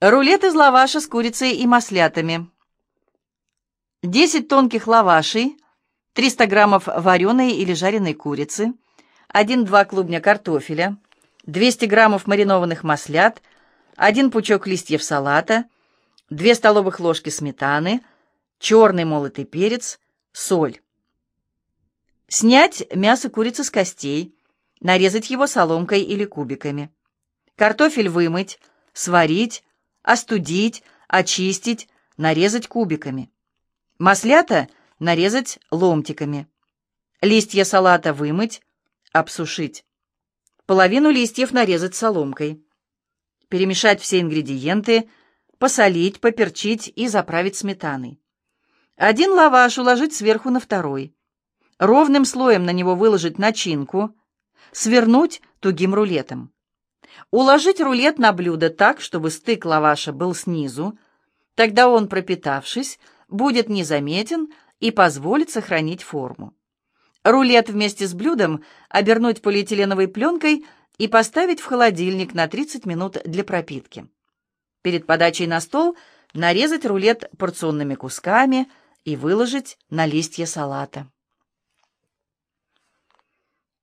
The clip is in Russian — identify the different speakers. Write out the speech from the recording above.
Speaker 1: Рулет из лаваша с курицей и маслятами. 10 тонких лавашей, 300 граммов вареной или жареной курицы, 1-2 клубня картофеля, 200 граммов маринованных маслят, 1 пучок листьев салата, 2 столовых ложки сметаны, черный молотый перец, соль. Снять мясо курицы с костей, нарезать его соломкой или кубиками. Картофель вымыть, сварить, остудить, очистить, нарезать кубиками. Маслята нарезать ломтиками. Листья салата вымыть, обсушить. Половину листьев нарезать соломкой. Перемешать все ингредиенты, посолить, поперчить и заправить сметаной. Один лаваш уложить сверху на второй. Ровным слоем на него выложить начинку, свернуть тугим рулетом. Уложить рулет на блюдо так, чтобы стык лаваша был снизу, тогда он, пропитавшись, будет незаметен и позволит сохранить форму. Рулет вместе с блюдом обернуть полиэтиленовой пленкой и поставить в холодильник на 30 минут для пропитки. Перед подачей на стол нарезать рулет порционными кусками и выложить на листья салата.